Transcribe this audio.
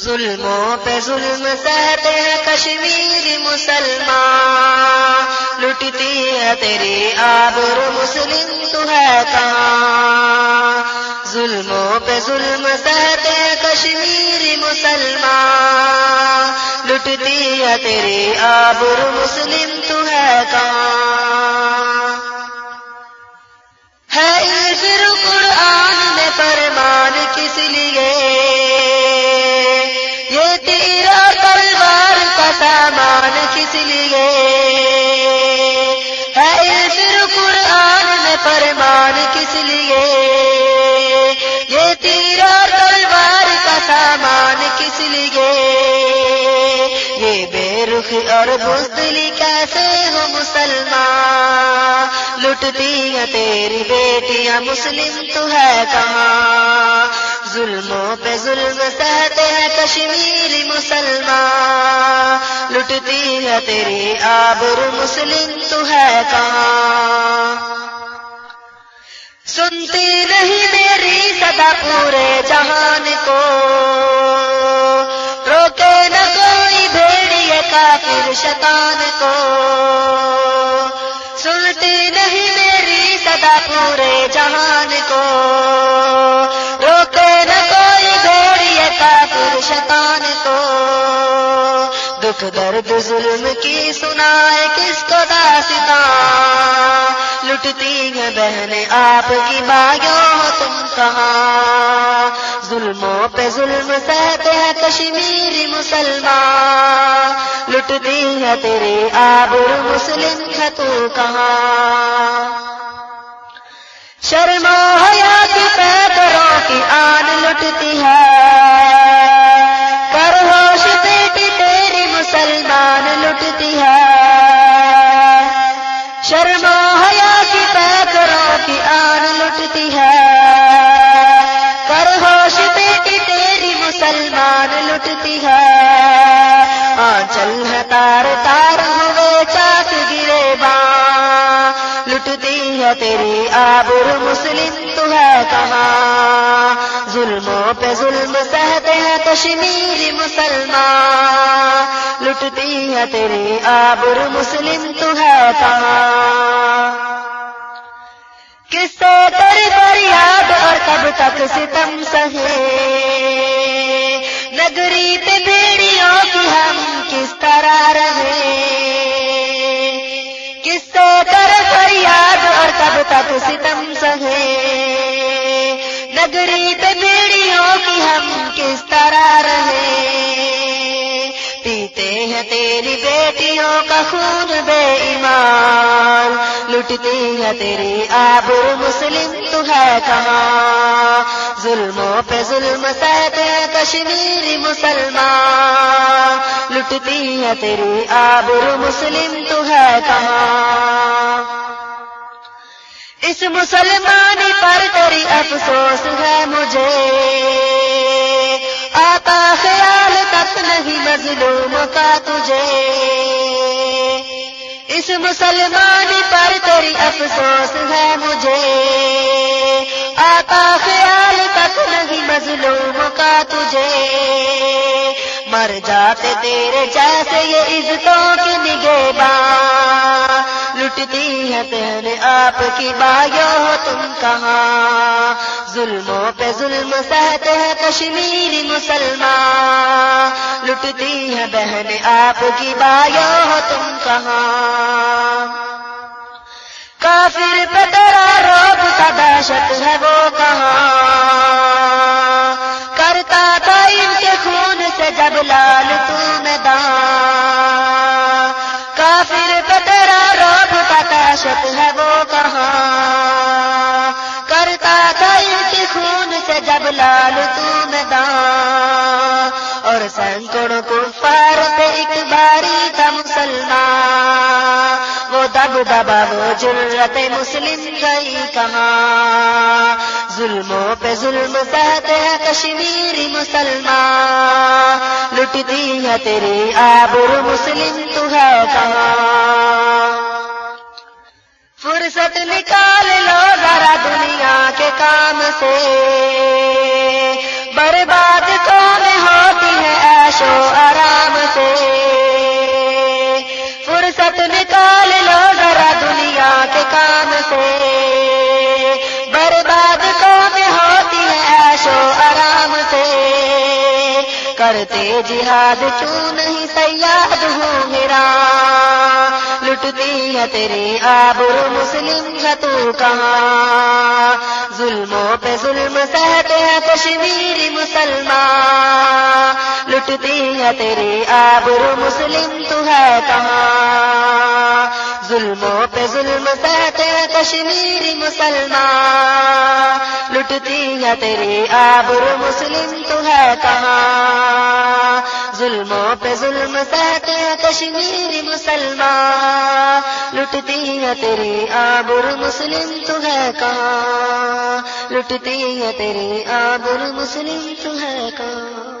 ظلموں پہ ظلم سہتے ہیں کشمیری مسلمان۔ لٹتی ہے تیری آبر مسلم تو ہے کہاں؟ ظلموں پہ ظلم سہتے ہیں کشمیری مسلمان۔ لٹتی ہے تیری آبر مسلم تو ہے کہاں؟ لیے یہ تیرا تلوار کا سامان کس لیے؟ یہ بے رخ اور بزدلی کیسے ہو مسلمان؟ لٹتی ہے تیری بیٹیاں، مسلم تو ہے کہاں؟ ظلموں پہ ظلم سہتے ہیں کشمیری مسلمان۔ لٹتی ہے تیری آبر مسلم تو ہے کہاں؟ پورے جہان کو۔ روکے نہ کوئی بھیڑیے کافر شیطان کو۔ سنتی نہیں میری صدا پورے جہان کو۔ شیطان کو۔ دکھ درد ظلم کی سنائے کس کو داستا۔ لٹتی ہے بہن آپ کی باغیوں، تم کہاں؟ ظلموں پہ ظلم سہتے ہیں کشمیری مسلمان۔ لٹتی ہے تیرے آبر مسلم ہے تو کہاں۔ شرما حیا کی پیدروں کی آن لٹتی ہے۔ لٹتی ہے۔ شرما حیا کی پیکروں کی آن لٹتی ہے۔ تیری مسلمان لٹتی ہے۔ آنچل ہے تار تار ہوئے چاک گرے باں۔ لٹتی ہے تیری آبر مسلم تو ہے کہاں۔ ظلموں پہ ظلم سہتے ہیں کشمیری مسلمان۔ لٹتی ہے تیری آبر مسلم تو ہے کہاں۔ کس سے تری پر یاد اور کب تک ستم سہے۔ نگری پہ بیڑیوں کی ہم کس طرح رہے؟ کس سے کر پر اور کب تک ستم سہے نگری پہ بیڑیوں کی ہم کس طرح رہے؟ ہیں تیری بیٹیوں کا خون بے ایمان، لٹتی ہے تیری آبر مسلم تو ہے کہاں ظلموں پہ ظلم سہتے ہیں کشمیری مسلمان، لٹتی ہے تیری آبر مسلم تو ہے کہاں؟ اس مسلمانی پر تیری افسوس ہے مجھے آتا خیال تک نہیں مظلوم کا تجھے۔ اس مسلمان پر تیری افسوس ہے مجھے آتا خیال تک نہیں مظلوم کا تجھے۔ مر جاتے تیرے جیسے یہ عزتوں کی نگے بان لٹتی ہے پہلے آپ کی ہو تم کہاں۔ ظلموں پہ ظلم سہتے ہیں کشمیری مسلمان۔ لٹتی ہے بہن آپ کی ہو تم کہاں۔ کافر پہ تیرا روب کا دہشت ہے وہ کہاں۔ لال تم دان کافر کا تیرا روب کا دہشت ہے وہ کہاں۔ کرتا تھا ان کے خون سے جب لال تم دان اور سینکڑوں کو پار پہ ایک باری دب دبا وہ جرت مسلم گئی کہاں ظلموں پہ ظلم سہتے ہیں کشمیری مسلمان۔ لٹتی ہے تیری آبر مسلم تو ہے کہاں فرصت نکال لو ذرا دنیا کے کام سے۔ برباد کون ہوتی ہے ایشو آرام سے۔ فرصت کرتے جہاد کیوں نہیں سیاد ہوں میرا؟ لٹتی ہے تیری آبر مسلم ہے تو کہاں؟ ظلموں پہ ظلم سہتے ہیں کشمیری مسلمان۔ لٹتی ہے تیری آبر مسلم تو ہے کہاں؟ ظلموں پہ ظلم سہتے ہیں کشمیری مسلمان۔ لٹتی ہے تیری آبر مسلم تو ہے کہاں؟ ظلموں پہ ظلم سہتے ہیں کشمیری مسلمان۔ لٹتی ہے تیری آبر مسلم تو ہے کہاں؟ لٹتی ہے تیری آبر مسلم تو ہے کہاں؟